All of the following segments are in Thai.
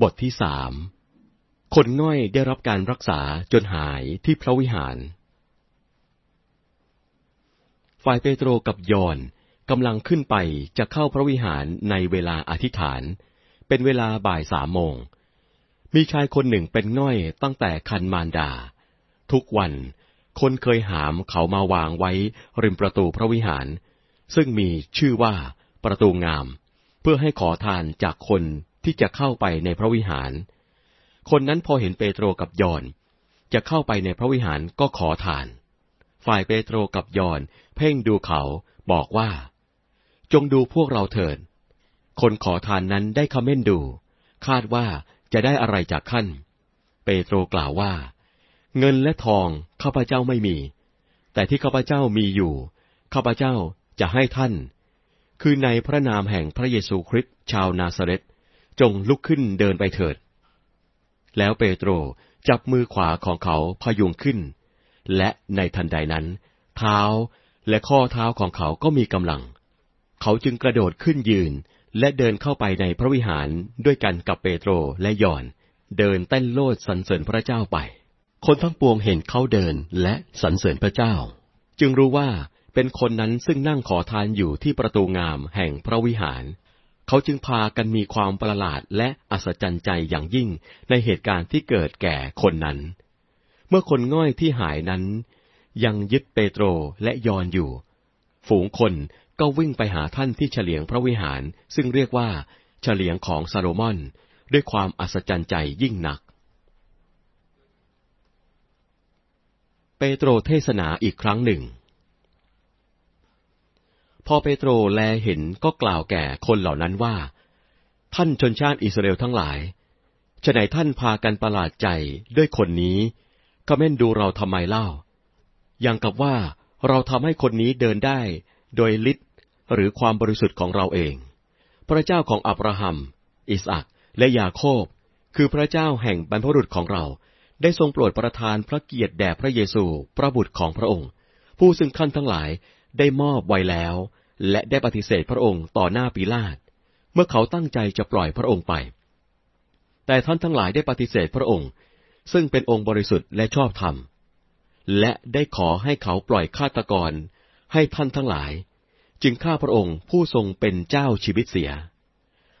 บทที่สามคนง่อยได้รับการรักษาจนหายที่พระวิหาร ฝ่ายเปโตรกับยอนกำลังขึ้นไปจะเข้าพระวิหารในเวลาอธิษฐาน เป็นเวลาบ่ายสามโมง มีชายคนหนึ่งเป็นง่อยตั้งแต่คันมารดา ทุกวันคนเคยหามเขามาวางไว้ริมประตูพระวิหาร ซึ่งมีชื่อว่าประตูงาม เพื่อให้ขอทานจากคน ที่จะเข้าไปในพระวิหาร คนนั้นพอเห็นเปโตรกับยอน จะเข้าไปในพระวิหารก็ขอทาน ฝ่ายเปโตรกับยอน เพ่งดูเขาบอกว่า จงดูพวกเราเถิด คนขอทานนั้นได้คำเม่นดู คาดว่าจะได้อะไรจากท่านเปโตรกล่าวว่า เงินและทองข้าพเจ้าไม่มี แต่ที่ข้าพเจ้ามีอยู่ข้าพเจ้าจะให้ท่าน คือในพระนามแห่งพระเยซูคริสต์ชาวนาซาเรต จงลุกขึ้นเดินไปเถิด แล้วเปโตรจับมือขวาของเขาพยุงขึ้น และในทันใดนั้น เท้าและข้อเท้าของเขาก็มีกำลัง เขาจึงกระโดดขึ้นยืนและเดินเข้าไปในพระวิหารด้วยกันกับเปโตรและยอน เดินเต้นโลดสรรเสริญพระเจ้าไป คนทั้งปวงเห็นเขาเดินและสรรเสริญพระเจ้า จึงรู้ว่าเป็นคนนั้นซึ่งนั่งขอทานอยู่ที่ประตูงามแห่งพระวิหาร เขาจึงพากันมีความประหลาดและอัศจรรย์ใจอย่างยิ่งในเหตุการณ์ที่เกิดแก่คนนั้น เมื่อคนง่อยที่หายนั้น ยังยึดเปโตรและยอนอยู่ ฝูงคนก็วิ่งไปหาท่านที่เฉลียงพระวิหาร ซึ่งเรียกว่า เฉลียงของซาโลมอน ด้วยความอัศจรรย์ใจยิ่งนัก เปโตรเทศนาอีกครั้งหนึ่ง พอเปโตรแลเห็นก็กล่าวแก่คนเหล่านั้นว่า ท่านชนชาติอิสราเอลทั้งหลายฉะไหนท่านพากันประหลาดใจด้วยคนนี้ก็เม่นดูเราทำไมเล่า อย่างกับว่าเราทำให้คนนี้เดินได้ โดยฤทธิ์หรือความบริสุทธิ์ของเราเอง พระเจ้าของอับราฮัม อิสอักและยาโคบ คือพระเจ้าแห่งบรรพบุรุษของเรา ได้ทรงโปรดประทานพระเกียรติแด่พระเยซู พระบุตรของพระองค์ ผู้ซึ่งท่านทั้งหลาย ได้มอบไว้แล้ว และได้ปฏิเสธพระองค์ต่อหน้าปิลาต เมื่อเขาตั้งใจจะปล่อยพระองค์ไป แต่ท่านทั้งหลายได้ปฏิเสธพระองค์ ซึ่งเป็นองค์บริสุทธิ์และชอบธรรม และได้ขอให้เขาปล่อยฆาตกรให้ท่านทั้งหลาย จึงฆ่าพระองค์ผู้ทรงเป็นเจ้าชีวิตเสีย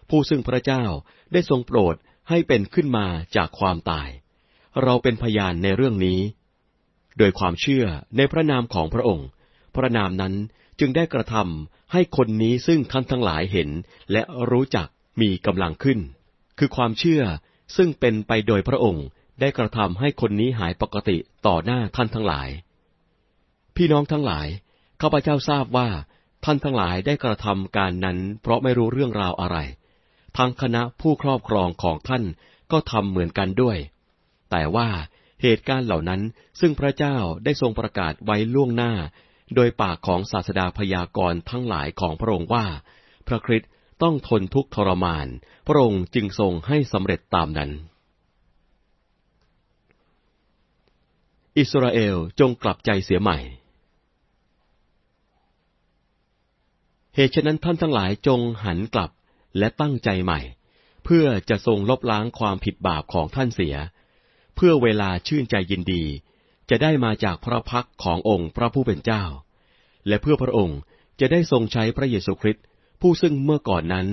ผู้ซึ่งพระเจ้าได้ทรงโปรดให้เป็นขึ้นมาจากความตาย เราเป็นพยานในเรื่องนี้ โดยความเชื่อในพระนามของพระองค์ พระนามนั้นจึงได้กระทำให้คนนี้ซึ่งท่านทั้งหลายเห็นและรู้จักมีกำลังขึ้น คือความเชื่อซึ่งเป็นไปโดยพระองค์ได้กระทำให้คนนี้หายปกติต่อหน้าท่านทั้งหลาย พี่น้องทั้งหลายข้าพเจ้าทราบว่าท่านทั้งหลายได้กระทำการนั้น เพราะไม่รู้เรื่องราวอะไรทางคณะผู้ครอบครองของท่านก็ทำเหมือนกันด้วย แต่ว่าเหตุการณ์เหล่านั้นซึ่งพระเจ้าได้ทรงประกาศไว้ล่วงหน้า โดยปากของศาสดาพยากรณ์ทั้งหลายของพระองค์ว่า พระคริสต์ต้องทนทุกข์ทรมาน พระองค์จึงทรงให้สำเร็จตามนั้น อิสราเอลจงกลับใจเสียใหม่ เหตุฉะนั้นท่านทั้งหลายจงหันกลับและตั้งใจใหม่ เพื่อจะทรงลบล้างความผิดบาปของท่านเสีย เพื่อเวลาชื่นใจยินดี จะได้มาจากพระพักขององค์พระผู้เป็นเจ้า และเพื่อพระองค์จะได้ทรงใช้พระเยซูคริสต์ผู้ซึ่งเมื่อก่อนนั้น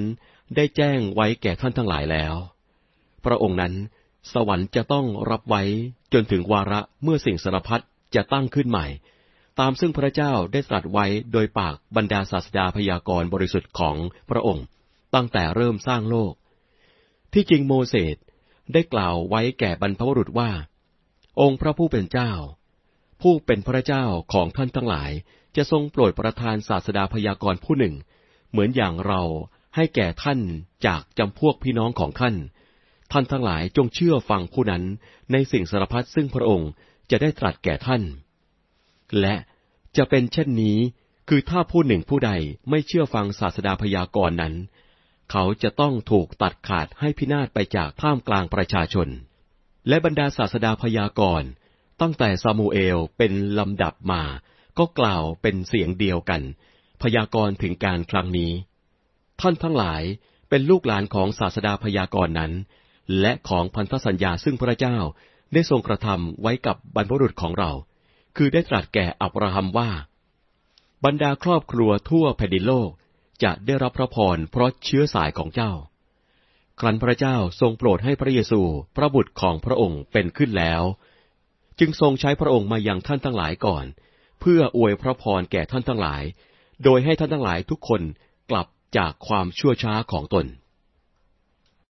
ได้แจ้งไว้แก่ท่านทั้งหลายแล้ว พระองค์นั้นสวรรค์จะต้องรับไว้จนถึงวาระเมื่อสิ่งสารพัดจะตั้งขึ้นใหม่ ตามซึ่งพระเจ้าได้ตรัสไว้โดยปากบรรดาศาสดาพยากรณ์บริสุทธิ์ของพระองค์ ตั้งแต่เริ่มสร้างโลก ที่จริงโมเสสได้กล่าวไว้แก่บรรพบุรุษว่า องค์พระผู้เป็นเจ้า ผู้เป็นพระเจ้าของท่านทั้งหลาย จะทรงโปรดประทานศาสดาพยากรณ์ผู้หนึ่ง เหมือนอย่างเราให้แก่ท่านจากจำพวกพี่น้องของท่าน ท่านทั้งหลายจงเชื่อฟังผู้นั้นในสิ่งสารพัดซึ่งพระองค์จะได้ตรัสแก่ท่าน และจะเป็นเช่นนี้ คือถ้าผู้หนึ่งผู้ใดไม่เชื่อฟังศาสดาพยากรณ์นั้น เขาจะต้องถูกตัดขาดให้พินาศไปจากท่ามกลางประชาชน และบรรดาศาสดาพยากรณ์ตั้งแต่ซามูเอลเป็นลำดับมา ก็กล่าวเป็นเสียงเดียวกัน พยากรณ์ถึงการครั้งนี้ ท่านทั้งหลายเป็นลูกหลานของศาสดาพยากรณ์นั้น และของพันธสัญญาซึ่งพระเจ้าได้ทรงกระทำไว้กับบรรพบุรุษของเรา คือได้ตรัสแก่อับราฮัมว่า บรรดาครอบครัวทั่วแผ่นดินโลกจะได้รับพระพรเพราะเชื้อสายของเจ้า ครั้นพระเจ้าทรงโปรดให้พระเยซูพระบุตรของพระองค์เป็นขึ้นแล้ว จึงทรงใช้พระองค์มายังท่านทั้งหลายก่อน เพื่ออวยพระพรแก่ท่านทั้งหลาย โดยให้ท่านทั้งหลายทุกคนกลับจากความชั่วช้าของตน